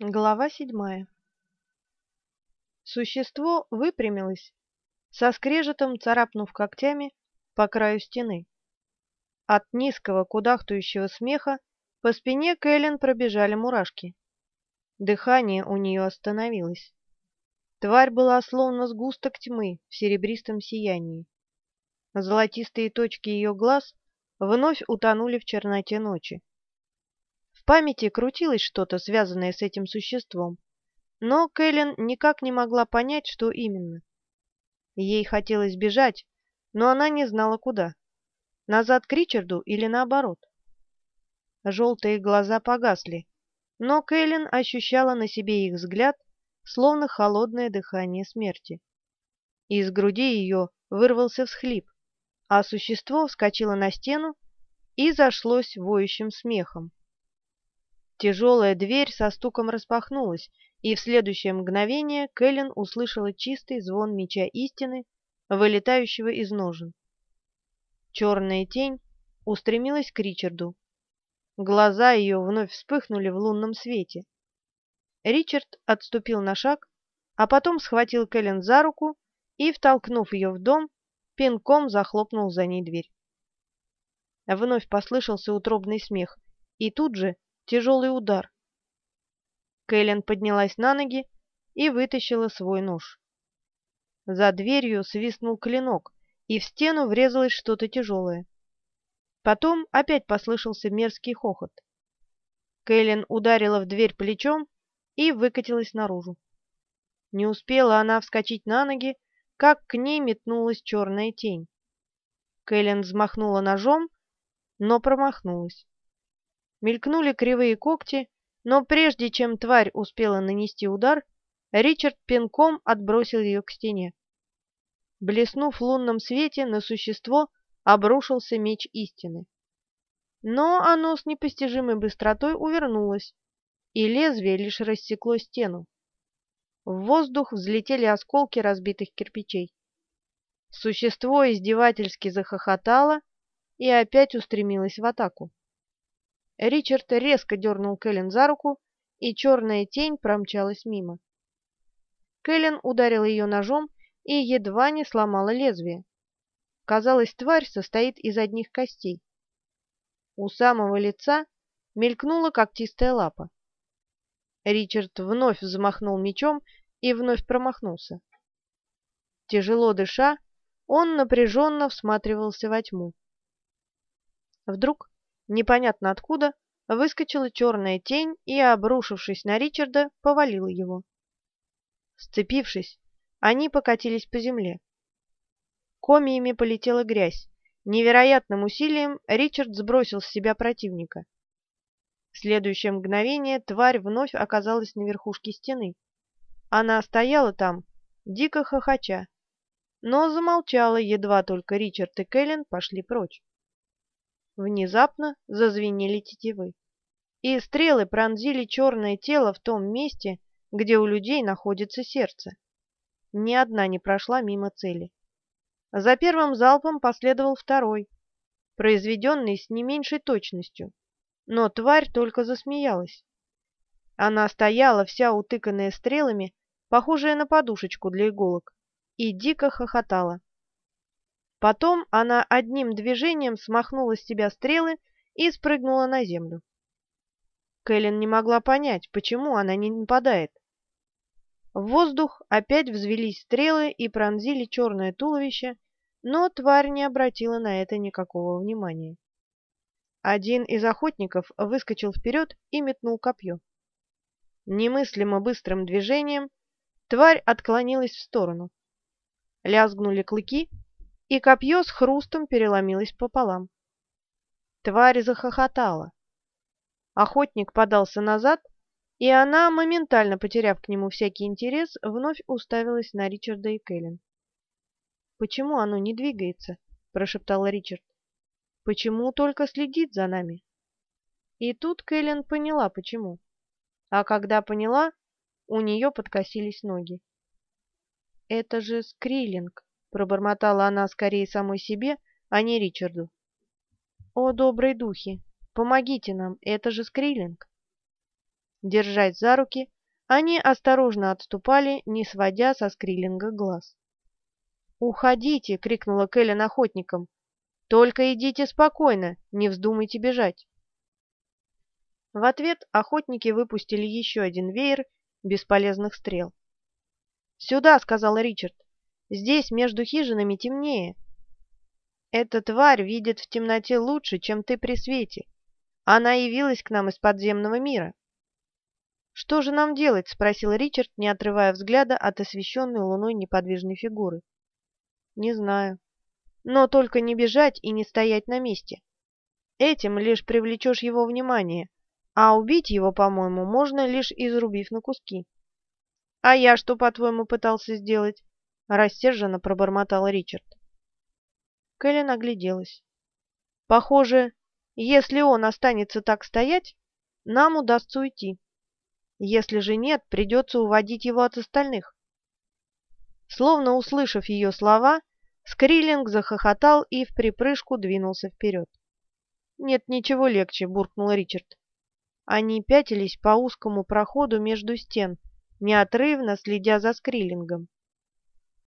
Глава седьмая Существо выпрямилось, со скрежетом царапнув когтями по краю стены. От низкого кудахтающего смеха по спине Кэлен пробежали мурашки. Дыхание у нее остановилось. Тварь была словно сгусток тьмы в серебристом сиянии. Золотистые точки ее глаз вновь утонули в черноте ночи памяти крутилось что-то, связанное с этим существом, но Кэлен никак не могла понять, что именно. Ей хотелось бежать, но она не знала, куда. Назад к Ричарду или наоборот. Желтые глаза погасли, но Кэлен ощущала на себе их взгляд, словно холодное дыхание смерти. Из груди ее вырвался всхлип, а существо вскочило на стену и зашлось воющим смехом. Тяжелая дверь со стуком распахнулась, и в следующее мгновение Кэлен услышала чистый звон меча истины, вылетающего из ножен. Черная тень устремилась к Ричарду. Глаза ее вновь вспыхнули в лунном свете. Ричард отступил на шаг, а потом схватил Кэлен за руку и, втолкнув ее в дом, пинком захлопнул за ней дверь. Вновь послышался утробный смех, и тут же Тяжелый удар. Кэлен поднялась на ноги и вытащила свой нож. За дверью свистнул клинок, и в стену врезалось что-то тяжелое. Потом опять послышался мерзкий хохот. Кэлен ударила в дверь плечом и выкатилась наружу. Не успела она вскочить на ноги, как к ней метнулась черная тень. Кэлен взмахнула ножом, но промахнулась. Мелькнули кривые когти, но прежде чем тварь успела нанести удар, Ричард пинком отбросил ее к стене. Блеснув в лунном свете, на существо обрушился меч истины. Но оно с непостижимой быстротой увернулось, и лезвие лишь рассекло стену. В воздух взлетели осколки разбитых кирпичей. Существо издевательски захохотало и опять устремилось в атаку. Ричард резко дернул Кэлен за руку, и черная тень промчалась мимо. Кэлен ударила ее ножом и едва не сломала лезвие. Казалось, тварь состоит из одних костей. У самого лица мелькнула когтистая лапа. Ричард вновь взмахнул мечом и вновь промахнулся. Тяжело дыша, он напряженно всматривался во тьму. Вдруг Непонятно откуда выскочила черная тень и, обрушившись на Ричарда, повалила его. Сцепившись, они покатились по земле. Комиями полетела грязь. Невероятным усилием Ричард сбросил с себя противника. В следующее мгновение тварь вновь оказалась на верхушке стены. Она стояла там, дико хохоча, но замолчала, едва только Ричард и Кэлен пошли прочь. Внезапно зазвенели тетивы, и стрелы пронзили черное тело в том месте, где у людей находится сердце. Ни одна не прошла мимо цели. За первым залпом последовал второй, произведенный с не меньшей точностью, но тварь только засмеялась. Она стояла вся утыканная стрелами, похожая на подушечку для иголок, и дико хохотала. Потом она одним движением смахнула с себя стрелы и спрыгнула на землю. Кэлен не могла понять, почему она не нападает. В воздух опять взвелись стрелы и пронзили черное туловище, но тварь не обратила на это никакого внимания. Один из охотников выскочил вперед и метнул копье. Немыслимо быстрым движением тварь отклонилась в сторону. Лязгнули клыки, и копье с хрустом переломилось пополам. Тварь захохотала. Охотник подался назад, и она, моментально потеряв к нему всякий интерес, вновь уставилась на Ричарда и Кэлен. «Почему оно не двигается?» — прошептал Ричард. «Почему только следит за нами?» И тут Кэлен поняла, почему. А когда поняла, у нее подкосились ноги. «Это же Скрилинг!» Пробормотала она скорее самой себе, а не Ричарду. «О, добрые духи! Помогите нам, это же Скрилинг!» Держась за руки, они осторожно отступали, не сводя со скриллинга глаз. «Уходите!» — крикнула Кэлен охотникам. «Только идите спокойно, не вздумайте бежать!» В ответ охотники выпустили еще один веер бесполезных стрел. «Сюда!» — сказал Ричард. «Здесь между хижинами темнее. Эта тварь видит в темноте лучше, чем ты при свете. Она явилась к нам из подземного мира». «Что же нам делать?» — спросил Ричард, не отрывая взгляда от освещенной луной неподвижной фигуры. «Не знаю. Но только не бежать и не стоять на месте. Этим лишь привлечешь его внимание, а убить его, по-моему, можно лишь изрубив на куски. — А я что, по-твоему, пытался сделать? — рассерженно пробормотал Ричард. Кэлен огляделась. Похоже, если он останется так стоять, нам удастся уйти. Если же нет, придется уводить его от остальных. Словно услышав ее слова, Скриллинг захохотал и в припрыжку двинулся вперед. «Нет ничего легче», — буркнул Ричард. Они пятились по узкому проходу между стен, неотрывно следя за скриллингом.